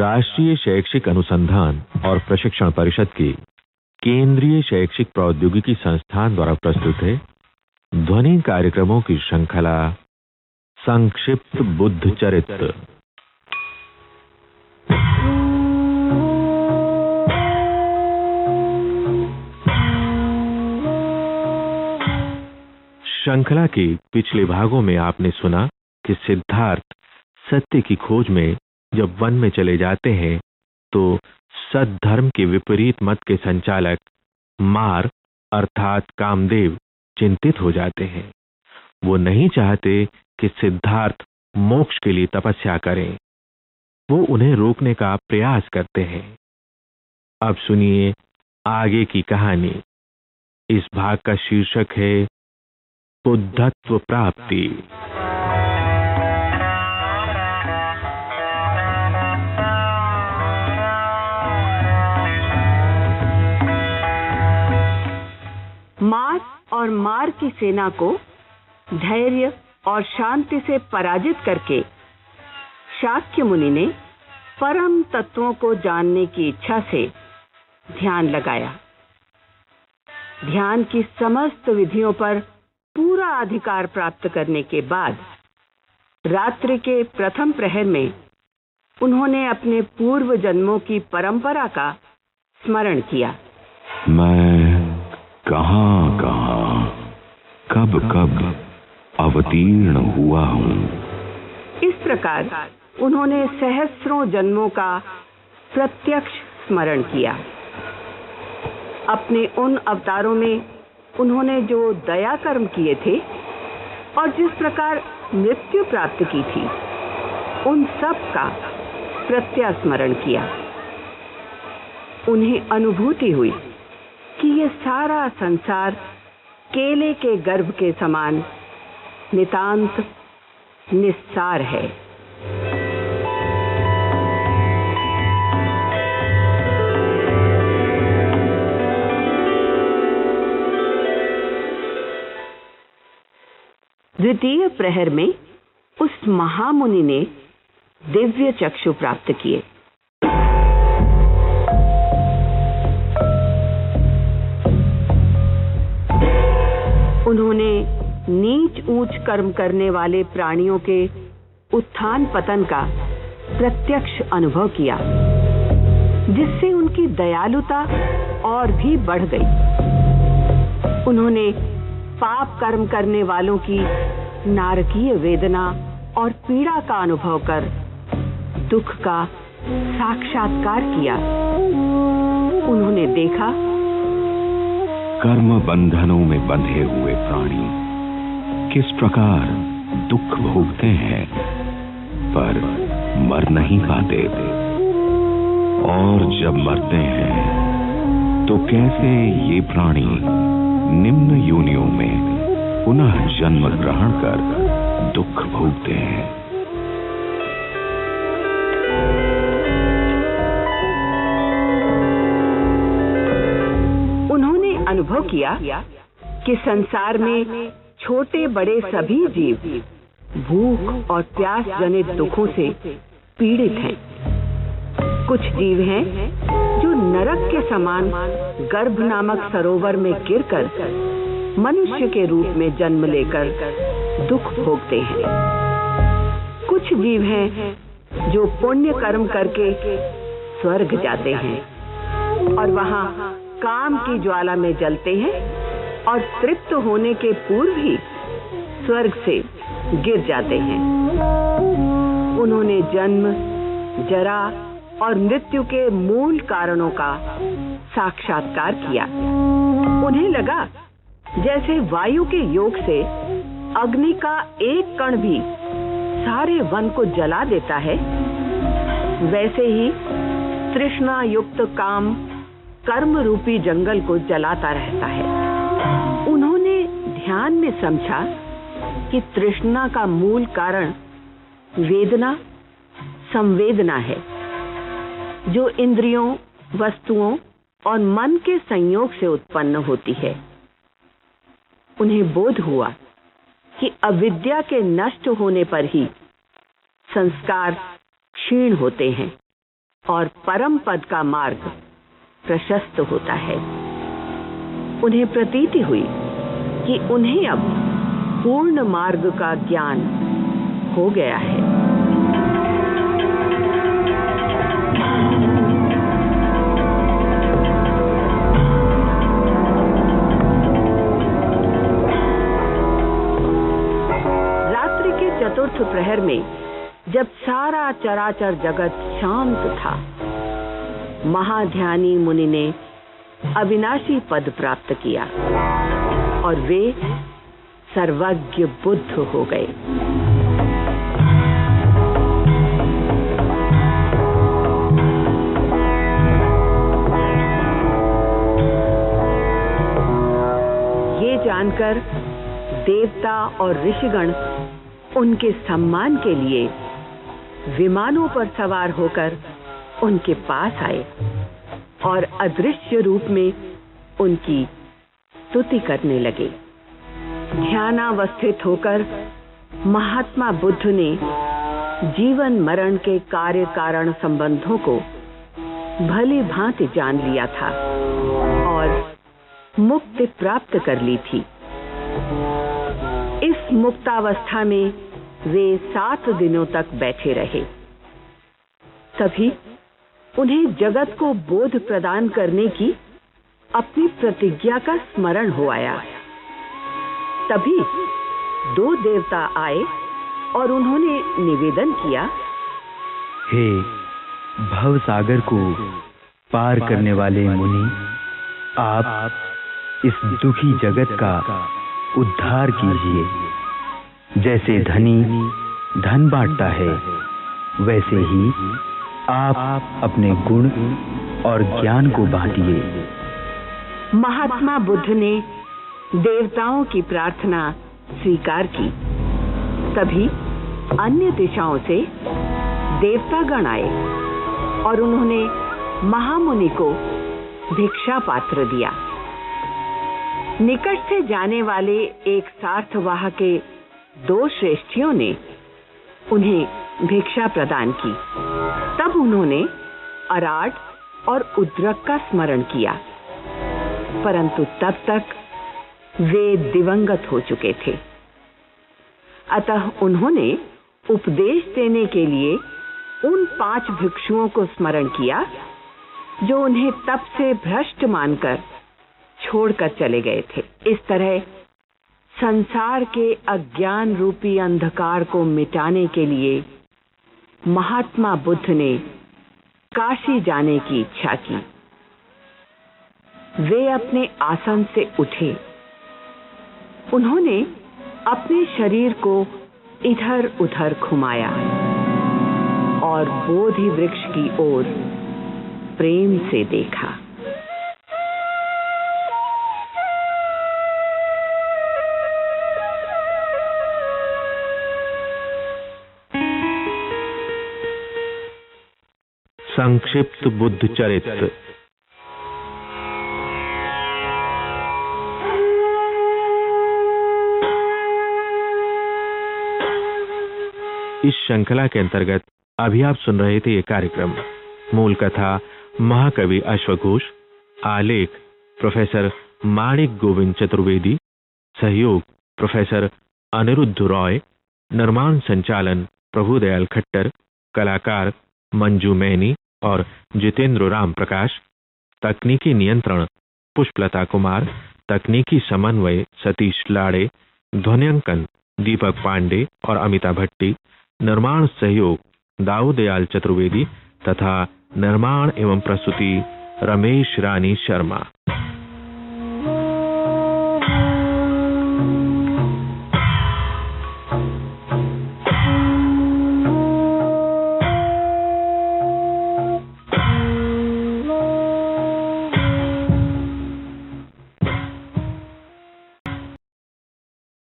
राष्ट्रीय शैक्षिक अनुसंधान और प्रशिक्षण परिषद की केंद्रीय शैक्षिक प्रौद्योगिकी संस्थान द्वारा प्रस्तुत है। ध्वनि कार्यक्रमों की श्रृंखला संक्षिप्त बुद्ध चरित्र। श्रृंखला के पिछले भागों में आपने सुना कि सिद्धार्थ सत्य की खोज में जब वन में चले जाते हैं तो सद्धर्म के विपरीत मत के संचालक मार अर्थात कामदेव चिंतित हो जाते हैं। वो नहीं चाहते कि सिद्धार्थ मोक्ष के लिए तपस्या करें। वो उन्हें रोकने का प्रयास करते हैं। अब सुनिए आगे की कहानी। इस भाग का शीर्षक है बुद्धत्व प्राप्ति। और मार की सेना को धैर्य और शांति से पराजित करके शाक्य मुनि ने परम तत्वों को जानने की इच्छा से ध्यान लगाया। ध्यान की समस्त विधियों पर पूरा अधिकार प्राप्त करने के बाद रात्रि के प्रथम प्रहर में उन्होंने अपने पूर्व जन्मों की परंपरा का स्मरण किया। मैं कहाँ कहाँ? कब कब अवतीर्ण हुआ हूँ? इस प्रकार उन्होंने सहस्रों जन्मों का प्रत्यक्ष स्मरण किया। अपने उन अवतारों में उन्होंने जो दया कर्म किए थे और जिस प्रकार मृत्यु प्राप्त की थी, उन सब का प्रत्यास्मरण किया। उन्हें अनुभूति हुई। कि ये सारा संसार केले के गर्भ के समान नितांत निस्सार है। द्वितीय प्रहर में उस महामुनि ने दिव्य चक्षु प्राप्त किए। उन्होंने नीच ऊंच कर्म करने वाले प्राणियों के उत्थान पतन का प्रत्यक्ष अनुभव किया, जिससे उनकी दयालुता और भी बढ़ गई। उन्होंने पाप कर्म करने वालों की नारकीय वेदना और पीड़ा का अनुभव कर दुख का साक्षात्कार किया। उन्होंने देखा कर्म बंधनों में बंधे हुए प्राणी किस प्रकार दुख भोगते हैं, पर मर नहीं पाते। और जब मरते हैं तो कैसे ये प्राणी निम्न योनियों में पुनः जन्म ग्रहण कर दुख भोगते किया कि संसार में छोटे बड़े सभी जीव भूख और प्यास जनित दुखों से पीड़ित हैं। कुछ जीव हैं जो नरक के समान गर्भ नामक सरोवर में गिरकर मनुष्य के रूप में जन्म लेकर दुख भोगते हैं। कुछ जीव हैं जो पुण्य कर्म करके स्वर्ग जाते हैं और वहाँ काम की ज्वाला में जलते हैं और तृप्त होने के पूर्व ही स्वर्ग से गिर जाते हैं। उन्होंने जन्म, जरा और मृत्यु के मूल कारणों का साक्षात्कार किया। उन्हें लगा जैसे वायु के योग से अग्नि का एक कण भी सारे वन को जला देता है, वैसे ही तृष्णा युक्त काम कर्म रूपी जंगल को जलाता रहता है। उन्होंने ध्यान में समझा कि तृष्णा का मूल कारण वेदना, संवेदना है, जो इंद्रियों, वस्तुओं और मन के संयोग से उत्पन्न होती है। उन्हें बोध हुआ कि अविद्या के नष्ट होने पर ही संस्कार क्षीण होते हैं और परम पद का मार्ग प्रशस्त होता है। उन्हें प्रतीति हुई कि उन्हें अब पूर्ण मार्ग का ज्ञान हो गया है। रात्रि के चतुर्थ प्रहर में जब सारा चराचर जगत शांत था महाध्यानी मुनि ने अविनाशी पद प्राप्त किया और वे सर्वज्ञ बुद्ध हो गए। जानकर देवता और ऋषिगण उनके सम्मान के लिए विमानों पर सवार होकर उनके पास आए और अदृश्य रूप में उनकी स्तुति करने लगे। ध्यानावस्थित होकर महात्मा बुद्ध ने जीवन मरण के कार्य कारण संबंधों को भली भांति जान लिया था और मुक्ति प्राप्त कर ली थी। इस मुक्तावस्था में वे सात दिनों तक बैठे रहे। तभी उन्हें जगत को बोध प्रदान करने की अपनी प्रतिज्ञा का स्मरण हो आया। तभी दो देवता आए और उन्होंने निवेदन किया, हे भव सागर को पार करने वाले मुनि, आप इस दुखी जगत का उद्धार कीजिए। जैसे धनी धन बांटता है, वैसे ही आप अपने गुण और ज्ञान को बांटिए। महात्मा बुद्ध ने देवताओं की प्रार्थना स्वीकार की। तभी अन्य दिशाओं से देवता गण आए और उन्होंने महामुनि को भिक्षा पात्र दिया। निकट से जाने वाले एक सार्थवाह के दो श्रेष्ठियों ने उन्हें भिक्षा प्रदान की। तब उन्होंने अराट और उद्रक का स्मरण किया। परंतु तब तक वे दिवंगत हो चुके थे। अतः उन्होंने उपदेश देने के लिए उन पाँच भिक्षुओं को स्मरण किया, जो उन्हें तब से भ्रष्ट मानकर छोड़कर चले गए थे। इस तरह संसार के अज्ञान रूपी अंधकार को मिटाने के लिए महात्मा बुद्ध ने काशी जाने की इच्छा की। वे अपने आसन से उठे। उन्होंने अपने शरीर को इधर उधर घुमाया और बोधि वृक्ष की ओर प्रेम से देखा। संक्षिप्त बुद्ध चरित्र इस श्रृंखला के अंतर्गत अभी आप सुन रहे थे ये कार्यक्रम। मूल कथा महाकवि अश्वघोष, आलेख प्रोफेसर माणिक गोविंद चतुर्वेदी, सहयोग प्रोफेसर अनिरुद्ध रॉय, निर्माण संचालन प्रभुदयाल खट्टर, कलाकार मंजू मैनी और जितेंद्र राम प्रकाश, तकनीकी नियंत्रण, पुष्पलता कुमार, तकनीकी समन्वय सतीश लाड़े, ध्वनियांकन दीपक पांडे और अमिता भट्टी, निर्माण सहयोग दाऊदयाल चतुर्वेदी तथा निर्माण एवं प्रस्तुति रमेश रानी शर्मा।